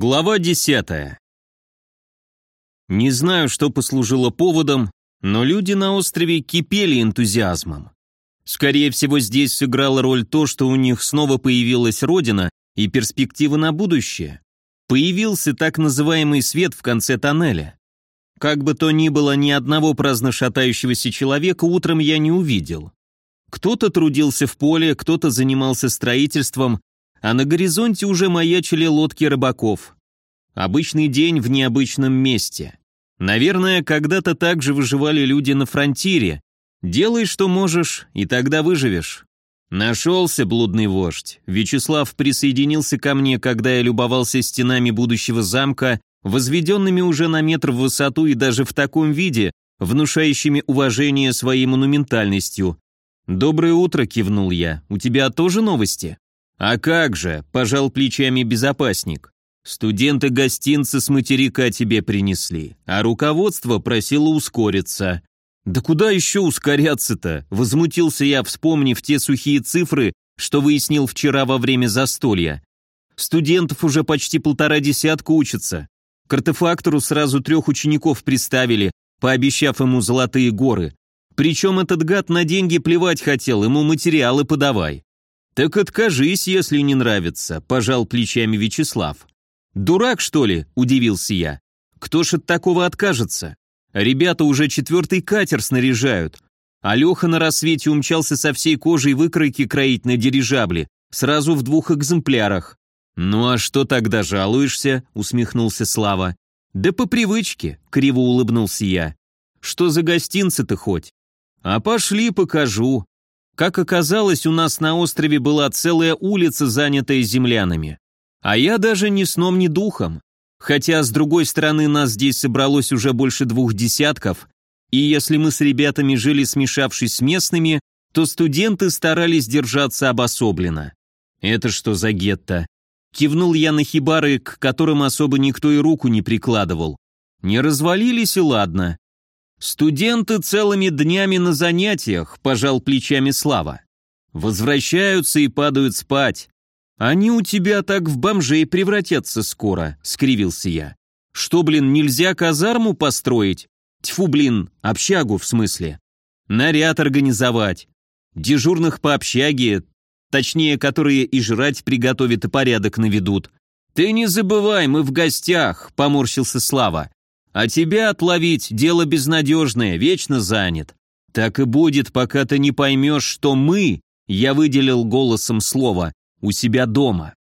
Глава 10. Не знаю, что послужило поводом, но люди на острове кипели энтузиазмом. Скорее всего, здесь сыграла роль то, что у них снова появилась родина и перспектива на будущее. Появился так называемый свет в конце тоннеля. Как бы то ни было, ни одного праздно шатающегося человека утром я не увидел. Кто-то трудился в поле, кто-то занимался строительством, а на горизонте уже маячили лодки рыбаков. Обычный день в необычном месте. Наверное, когда-то так же выживали люди на фронтире. Делай, что можешь, и тогда выживешь. Нашелся блудный вождь. Вячеслав присоединился ко мне, когда я любовался стенами будущего замка, возведенными уже на метр в высоту и даже в таком виде, внушающими уважение своей монументальностью. «Доброе утро», — кивнул я. «У тебя тоже новости?» «А как же», – пожал плечами безопасник. «Студенты гостинцы с материка тебе принесли, а руководство просило ускориться». «Да куда еще ускоряться-то?» – возмутился я, вспомнив те сухие цифры, что выяснил вчера во время застолья. «Студентов уже почти полтора десятка учатся. К артефактору сразу трех учеников приставили, пообещав ему золотые горы. Причем этот гад на деньги плевать хотел, ему материалы подавай. «Так откажись, если не нравится», – пожал плечами Вячеслав. «Дурак, что ли?» – удивился я. «Кто ж от такого откажется? Ребята уже четвертый катер снаряжают. А Леха на рассвете умчался со всей кожей выкройки кроить на дирижабле, сразу в двух экземплярах. «Ну а что тогда жалуешься?» – усмехнулся Слава. «Да по привычке», – криво улыбнулся я. «Что за гостинцы-то хоть?» «А пошли покажу», как оказалось, у нас на острове была целая улица, занятая землянами. А я даже ни сном, ни духом. Хотя, с другой стороны, нас здесь собралось уже больше двух десятков, и если мы с ребятами жили смешавшись с местными, то студенты старались держаться обособленно. Это что за гетто? Кивнул я на хибары, к которым особо никто и руку не прикладывал. Не развалились и ладно. «Студенты целыми днями на занятиях», – пожал плечами Слава. «Возвращаются и падают спать. Они у тебя так в бомжей превратятся скоро», – скривился я. «Что, блин, нельзя казарму построить? Тьфу, блин, общагу в смысле. Наряд организовать. Дежурных по общаге, точнее, которые и жрать приготовят и порядок наведут. Ты не забывай, мы в гостях», – поморщился Слава. А тебя отловить – дело безнадежное, вечно занят. Так и будет, пока ты не поймешь, что мы, я выделил голосом слово, у себя дома.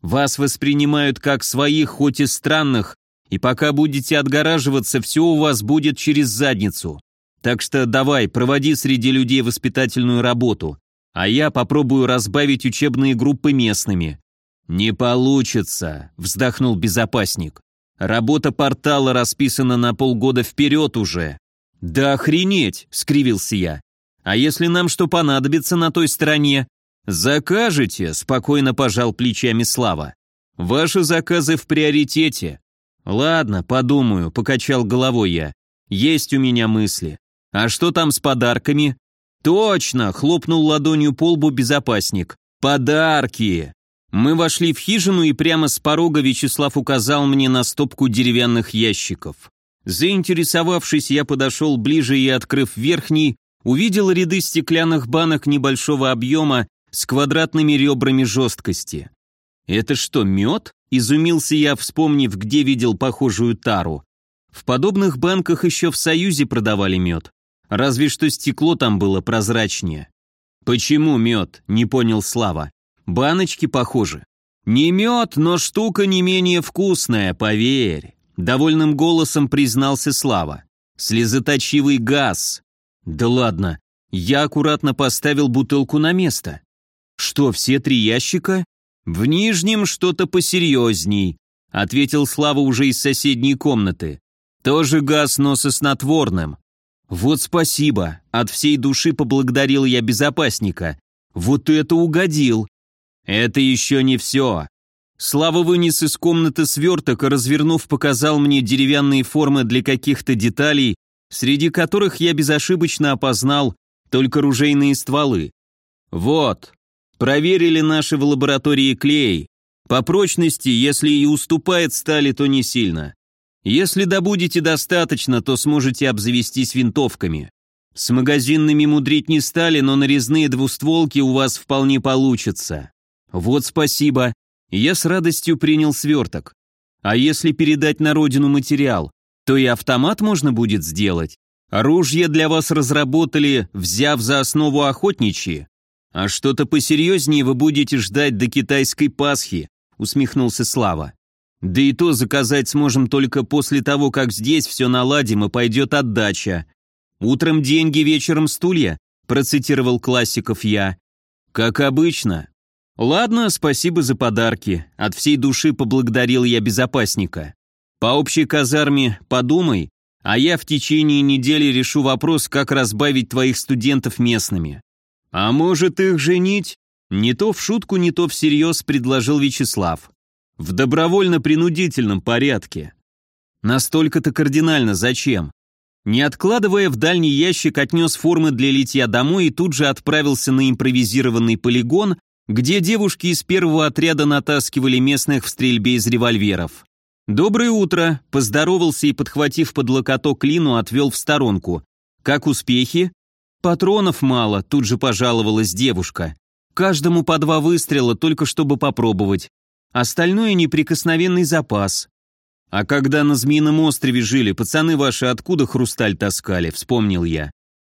Вас воспринимают как своих, хоть и странных, и пока будете отгораживаться, все у вас будет через задницу. Так что давай, проводи среди людей воспитательную работу, а я попробую разбавить учебные группы местными». «Не получится», – вздохнул безопасник. Работа портала расписана на полгода вперед уже. Да охренеть, скривился я. А если нам что понадобится на той стороне? Закажете, спокойно пожал плечами Слава. Ваши заказы в приоритете. Ладно, подумаю, покачал головой я. Есть у меня мысли. А что там с подарками? Точно, хлопнул ладонью по лбу безопасник. Подарки! Мы вошли в хижину, и прямо с порога Вячеслав указал мне на стопку деревянных ящиков. Заинтересовавшись, я подошел ближе и, открыв верхний, увидел ряды стеклянных банок небольшого объема с квадратными ребрами жесткости. «Это что, мед?» – изумился я, вспомнив, где видел похожую тару. В подобных банках еще в Союзе продавали мед. Разве что стекло там было прозрачнее. «Почему мед?» – не понял Слава. Баночки похожи. Не мед, но штука не менее вкусная, поверь. Довольным голосом признался Слава. Слезоточивый газ. Да ладно. Я аккуратно поставил бутылку на место. Что, все три ящика? В нижнем что-то посерьезней, ответил Слава уже из соседней комнаты. Тоже газ, но со снотворным. Вот спасибо. От всей души поблагодарил я безопасника. Вот это угодил. «Это еще не все!» Слава вынес из комнаты сверток развернув, показал мне деревянные формы для каких-то деталей, среди которых я безошибочно опознал только ружейные стволы. «Вот, проверили наши в лаборатории клей. По прочности, если и уступает стали, то не сильно. Если добудете достаточно, то сможете обзавестись винтовками. С магазинными мудрить не стали, но нарезные двустволки у вас вполне получатся. Вот спасибо. Я с радостью принял сверток. А если передать на родину материал, то и автомат можно будет сделать. Оружие для вас разработали, взяв за основу охотничьи. А что-то посерьезнее вы будете ждать до китайской Пасхи, усмехнулся Слава. Да и то заказать сможем только после того, как здесь все наладим и пойдет отдача. Утром деньги, вечером стулья, процитировал классиков я. Как обычно. Ладно, спасибо за подарки. От всей души поблагодарил я безопасника. По общей казарме подумай, а я в течение недели решу вопрос, как разбавить твоих студентов местными. А может их женить? Не то в шутку, не то всерьез предложил Вячеслав. В добровольно-принудительном порядке. Настолько-то кардинально зачем? Не откладывая в дальний ящик, отнес формы для литья домой и тут же отправился на импровизированный полигон, где девушки из первого отряда натаскивали местных в стрельбе из револьверов. «Доброе утро!» – поздоровался и, подхватив под локоток Лину, отвел в сторонку. «Как успехи?» «Патронов мало», – тут же пожаловалась девушка. «Каждому по два выстрела, только чтобы попробовать. Остальное неприкосновенный запас. А когда на Змеином острове жили, пацаны ваши откуда хрусталь таскали, вспомнил я.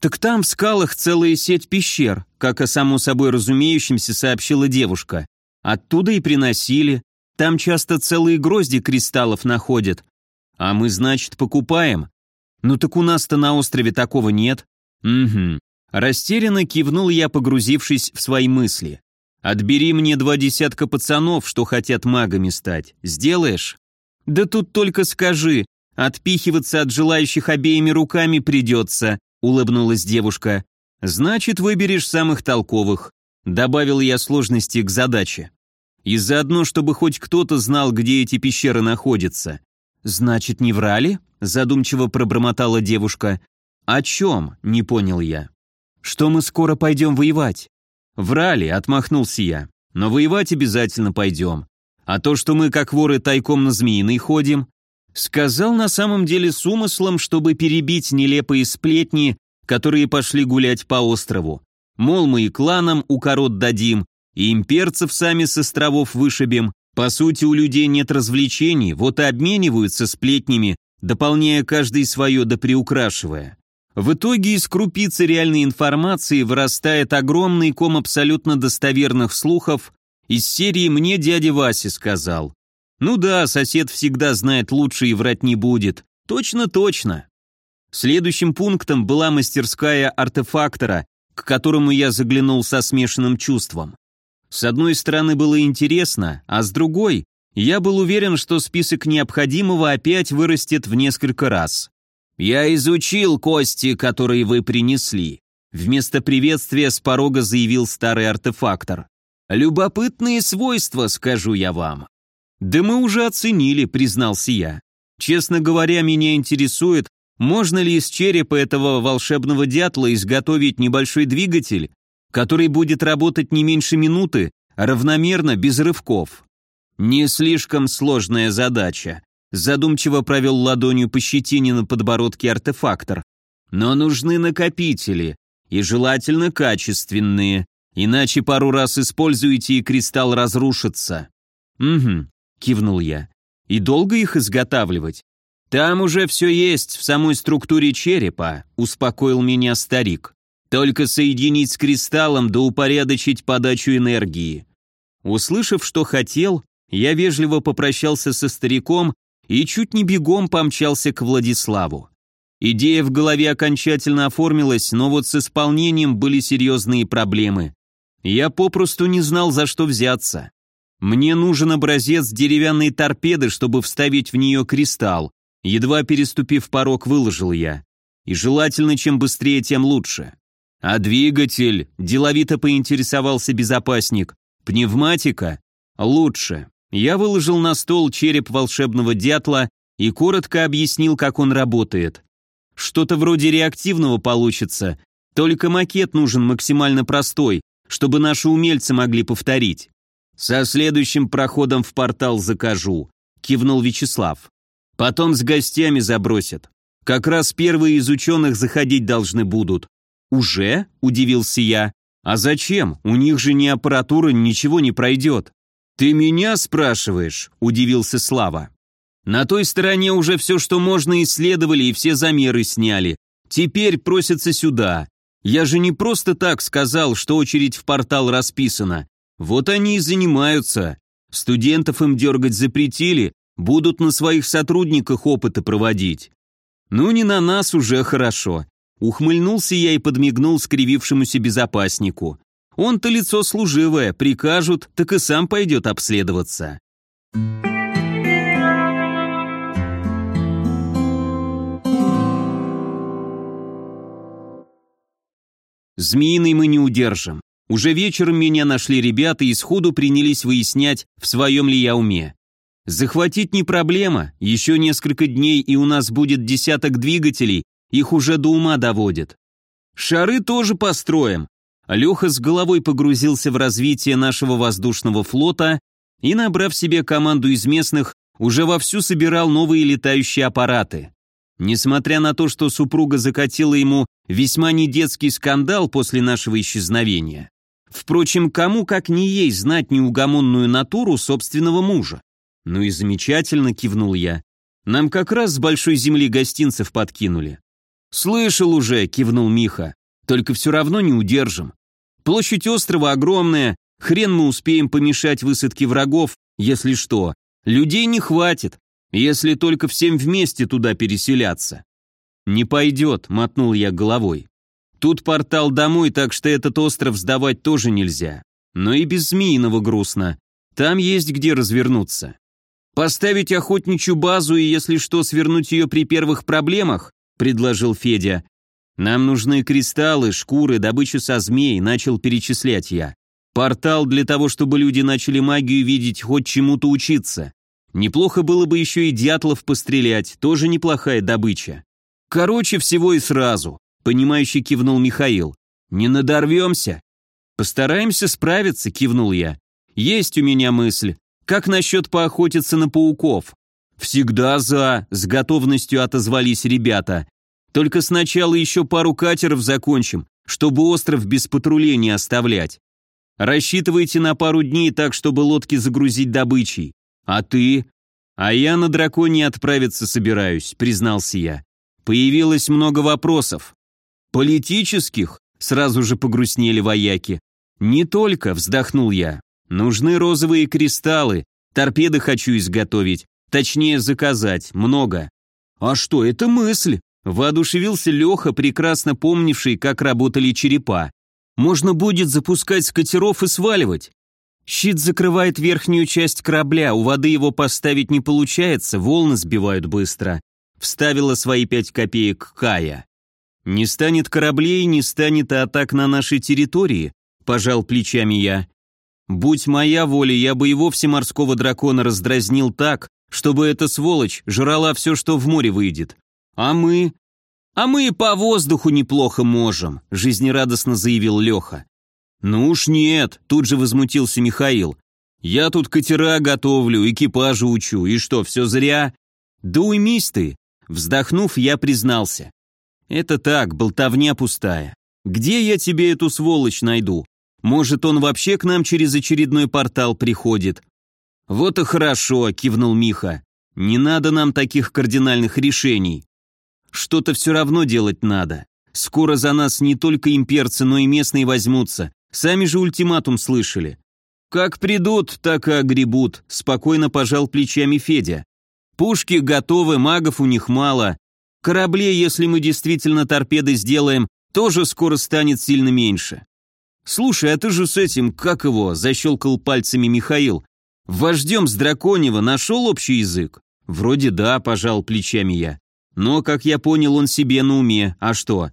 Так там в скалах целая сеть пещер, как о само собой разумеющемся сообщила девушка. Оттуда и приносили. Там часто целые грозди кристаллов находят. А мы, значит, покупаем. Ну так у нас-то на острове такого нет. Угу. Растерянно кивнул я, погрузившись в свои мысли. Отбери мне два десятка пацанов, что хотят магами стать. Сделаешь? Да тут только скажи. Отпихиваться от желающих обеими руками придется, улыбнулась девушка. Значит, выберешь самых толковых. Добавил я сложности к задаче. И заодно, чтобы хоть кто-то знал, где эти пещеры находятся. Значит, не врали? Задумчиво пробормотала девушка. О чем? Не понял я. Что мы скоро пойдем воевать? «Врали», — отмахнулся я. «Но воевать обязательно пойдем. А то, что мы, как воры, тайком на змеиный ходим...» Сказал на самом деле с умыслом, чтобы перебить нелепые сплетни, которые пошли гулять по острову. Мол, мы и кланам укорот дадим, и имперцев сами с островов вышибем. По сути, у людей нет развлечений, вот и обмениваются сплетнями, дополняя каждый свое да приукрашивая. В итоге из крупицы реальной информации вырастает огромный ком абсолютно достоверных слухов из серии «Мне дядя Вася сказал». Ну да, сосед всегда знает лучше и врать не будет. Точно-точно. Следующим пунктом была мастерская артефактора, к которому я заглянул со смешанным чувством. С одной стороны было интересно, а с другой я был уверен, что список необходимого опять вырастет в несколько раз. «Я изучил кости, которые вы принесли», — вместо приветствия с порога заявил старый артефактор. «Любопытные свойства, скажу я вам». «Да мы уже оценили», — признался я. «Честно говоря, меня интересует, можно ли из черепа этого волшебного дятла изготовить небольшой двигатель, который будет работать не меньше минуты, равномерно, без рывков?» «Не слишком сложная задача», Задумчиво провел ладонью по щетине на подбородке артефактор. Но нужны накопители, и желательно качественные, иначе пару раз используете и кристалл разрушится. Угу, кивнул я. И долго их изготавливать? Там уже все есть в самой структуре черепа, успокоил меня старик. Только соединить с кристаллом да упорядочить подачу энергии. Услышав, что хотел, я вежливо попрощался со стариком и чуть не бегом помчался к Владиславу. Идея в голове окончательно оформилась, но вот с исполнением были серьезные проблемы. Я попросту не знал, за что взяться. Мне нужен образец деревянной торпеды, чтобы вставить в нее кристалл. Едва переступив порог, выложил я. И желательно, чем быстрее, тем лучше. А двигатель, деловито поинтересовался безопасник. Пневматика? Лучше. Я выложил на стол череп волшебного дятла и коротко объяснил, как он работает. Что-то вроде реактивного получится, только макет нужен максимально простой, чтобы наши умельцы могли повторить. «Со следующим проходом в портал закажу», — кивнул Вячеслав. «Потом с гостями забросят. Как раз первые из ученых заходить должны будут». «Уже?» — удивился я. «А зачем? У них же ни аппаратура, ничего не пройдет». «Ты меня спрашиваешь?» — удивился Слава. «На той стороне уже все, что можно, исследовали и все замеры сняли. Теперь просятся сюда. Я же не просто так сказал, что очередь в портал расписана. Вот они и занимаются. Студентов им дергать запретили, будут на своих сотрудниках опыты проводить. Ну, не на нас уже хорошо. Ухмыльнулся я и подмигнул скривившемуся безопаснику. Он-то лицо служивое, прикажут, так и сам пойдет обследоваться. Змеиный мы не удержим. Уже вечером меня нашли ребята и сходу принялись выяснять, в своем ли я уме. Захватить не проблема, еще несколько дней и у нас будет десяток двигателей, их уже до ума доводят. Шары тоже построим. Леха с головой погрузился в развитие нашего воздушного флота и, набрав себе команду из местных, уже вовсю собирал новые летающие аппараты. Несмотря на то, что супруга закатила ему весьма недетский скандал после нашего исчезновения. Впрочем, кому как не ей знать неугомонную натуру собственного мужа? Ну и замечательно, кивнул я. Нам как раз с большой земли гостинцев подкинули. Слышал уже, кивнул Миха. Только все равно не удержим. Площадь острова огромная, хрен мы успеем помешать высадке врагов, если что. Людей не хватит, если только всем вместе туда переселяться. «Не пойдет», — мотнул я головой. «Тут портал домой, так что этот остров сдавать тоже нельзя. Но и без Змеиного грустно. Там есть где развернуться. Поставить охотничью базу и, если что, свернуть ее при первых проблемах?» — предложил Федя. «Нам нужны кристаллы, шкуры, добычу со змей», — начал перечислять я. «Портал для того, чтобы люди начали магию видеть, хоть чему-то учиться. Неплохо было бы еще и дятлов пострелять, тоже неплохая добыча. Короче, всего и сразу, понимающе кивнул Михаил. Не надорвемся? Постараемся справиться, кивнул я. Есть у меня мысль. Как насчет поохотиться на пауков? Всегда за, с готовностью отозвались ребята. Только сначала еще пару катеров закончим, чтобы остров без патрулей не оставлять. Рассчитывайте на пару дней так, чтобы лодки загрузить добычей. А ты? А я на драконе отправиться собираюсь, признался я. Появилось много вопросов. Политических? Сразу же погрустнели вояки. Не только, вздохнул я. Нужны розовые кристаллы. Торпеды хочу изготовить. Точнее, заказать. Много. А что, это мысль? Воодушевился Леха, прекрасно помнивший, как работали черепа. Можно будет запускать с катеров и сваливать. Щит закрывает верхнюю часть корабля, у воды его поставить не получается, волны сбивают быстро вставила свои пять копеек Кая. «Не станет кораблей, не станет и атак на нашей территории», – пожал плечами я. «Будь моя воля, я бы и вовсе морского дракона раздразнил так, чтобы эта сволочь жрала все, что в море выйдет. А мы...» «А мы и по воздуху неплохо можем», – жизнерадостно заявил Леха. «Ну уж нет», – тут же возмутился Михаил. «Я тут катера готовлю, экипажа учу, и что, все зря?» «Да уймись ты, Вздохнув, я признался. «Это так, болтовня пустая. Где я тебе эту сволочь найду? Может, он вообще к нам через очередной портал приходит?» «Вот и хорошо», — кивнул Миха. «Не надо нам таких кардинальных решений. Что-то все равно делать надо. Скоро за нас не только имперцы, но и местные возьмутся. Сами же ультиматум слышали. Как придут, так и огребут», — спокойно пожал плечами Федя. Пушки готовы, магов у них мало. Корабли, если мы действительно торпеды сделаем, тоже скоро станет сильно меньше. Слушай, а ты же с этим, как его, защелкал пальцами Михаил. Вождем с Драконева нашел общий язык? Вроде да, пожал плечами я. Но, как я понял, он себе на уме. А что?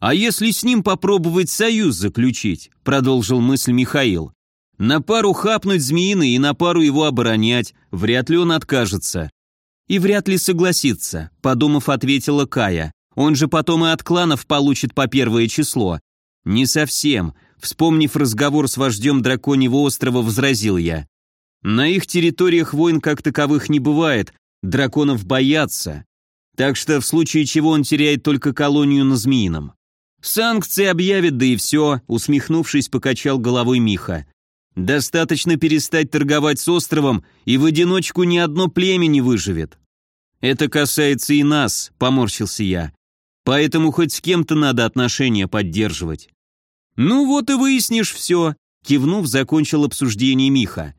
А если с ним попробовать союз заключить? Продолжил мысль Михаил. На пару хапнуть змеиный и на пару его оборонять, вряд ли он откажется. «И вряд ли согласится», — подумав, ответила Кая. «Он же потом и от кланов получит по первое число». «Не совсем. Вспомнив разговор с вождем Драконьего острова, возразил я. На их территориях войн как таковых не бывает, драконов боятся. Так что в случае чего он теряет только колонию на Змеином. Санкции объявят, да и все, усмехнувшись, покачал головой Миха. Достаточно перестать торговать с островом, и в одиночку ни одно племя не выживет. Это касается и нас, поморщился я. Поэтому хоть с кем-то надо отношения поддерживать. Ну вот и выяснишь все, кивнув, закончил обсуждение Миха.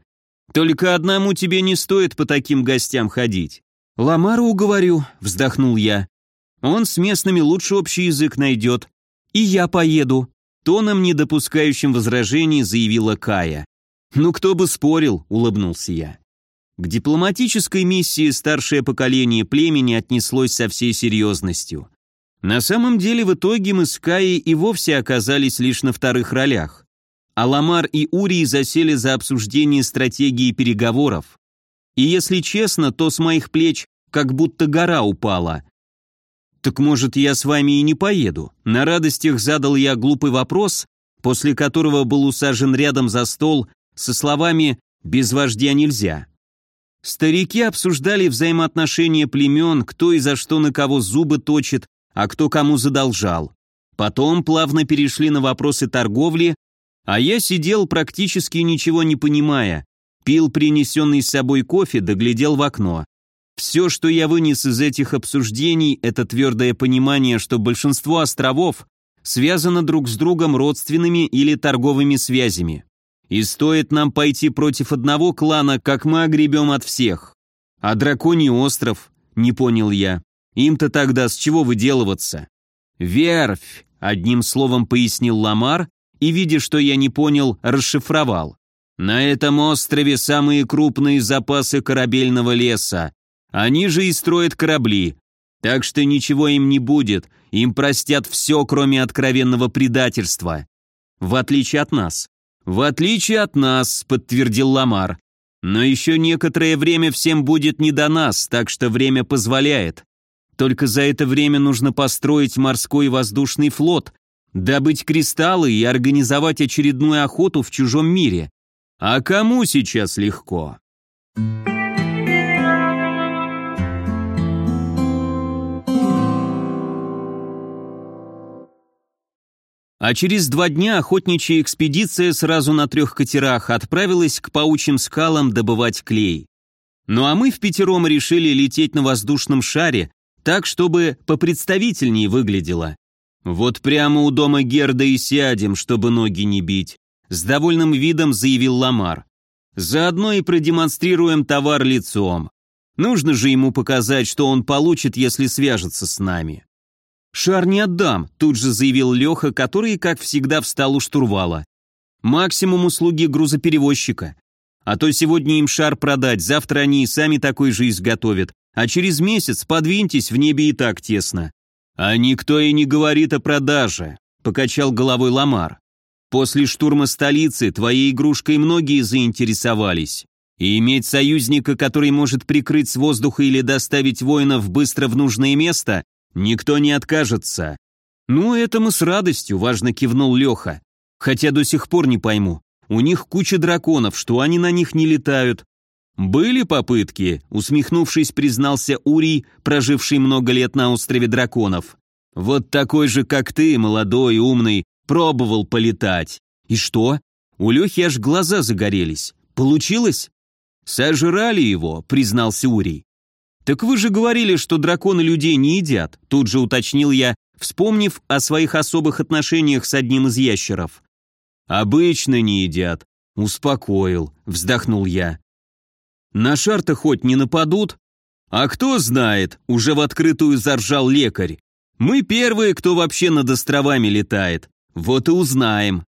Только одному тебе не стоит по таким гостям ходить. Ламару уговорю, вздохнул я. Он с местными лучше общий язык найдет. И я поеду, тоном, не допускающим возражений, заявила Кая. «Ну кто бы спорил», — улыбнулся я. К дипломатической миссии старшее поколение племени отнеслось со всей серьезностью. На самом деле в итоге мы с Каей и вовсе оказались лишь на вторых ролях. Аламар и Урий засели за обсуждение стратегии переговоров. И если честно, то с моих плеч как будто гора упала. «Так может, я с вами и не поеду?» На радостях задал я глупый вопрос, после которого был усажен рядом за стол со словами «без вождя нельзя». Старики обсуждали взаимоотношения племен, кто и за что на кого зубы точит, а кто кому задолжал. Потом плавно перешли на вопросы торговли а я сидел практически ничего не понимая, пил принесенный с собой кофе, доглядел в окно. Все, что я вынес из этих обсуждений, это твердое понимание, что большинство островов связано друг с другом родственными или торговыми связями. И стоит нам пойти против одного клана, как мы огребем от всех. А драконий остров, не понял я, им-то тогда с чего выделываться? Верфь, одним словом пояснил Ламар, и, видя, что я не понял, расшифровал. «На этом острове самые крупные запасы корабельного леса. Они же и строят корабли. Так что ничего им не будет, им простят все, кроме откровенного предательства. В отличие от нас». «В отличие от нас», — подтвердил Ламар. «Но еще некоторое время всем будет не до нас, так что время позволяет. Только за это время нужно построить морской и воздушный флот, добыть кристаллы и организовать очередную охоту в чужом мире. А кому сейчас легко? А через два дня охотничья экспедиция сразу на трех катерах отправилась к паучьим скалам добывать клей. Ну а мы в пятером решили лететь на воздушном шаре, так, чтобы попредставительнее выглядело. «Вот прямо у дома Герда и сядем, чтобы ноги не бить», с довольным видом заявил Ламар. «Заодно и продемонстрируем товар лицом. Нужно же ему показать, что он получит, если свяжется с нами». «Шар не отдам», тут же заявил Леха, который, как всегда, встал у штурвала. «Максимум услуги грузоперевозчика. А то сегодня им шар продать, завтра они и сами такой же изготовят, а через месяц подвиньтесь, в небе и так тесно. «А никто и не говорит о продаже», — покачал головой Ламар. «После штурма столицы твоей игрушкой многие заинтересовались. И иметь союзника, который может прикрыть с воздуха или доставить воинов быстро в нужное место, никто не откажется». «Ну, это мы с радостью», — важно кивнул Леха. «Хотя до сих пор не пойму. У них куча драконов, что они на них не летают?» «Были попытки», — усмехнувшись, признался Урий, проживший много лет на острове драконов. «Вот такой же, как ты, молодой, умный, пробовал полетать. И что? У Лехи аж глаза загорелись. Получилось?» «Сожрали его», — признался Урий. «Так вы же говорили, что драконы людей не едят», — тут же уточнил я, вспомнив о своих особых отношениях с одним из ящеров. «Обычно не едят», — успокоил, вздохнул я. На шар-то хоть не нападут? А кто знает, уже в открытую заржал лекарь. Мы первые, кто вообще над островами летает. Вот и узнаем.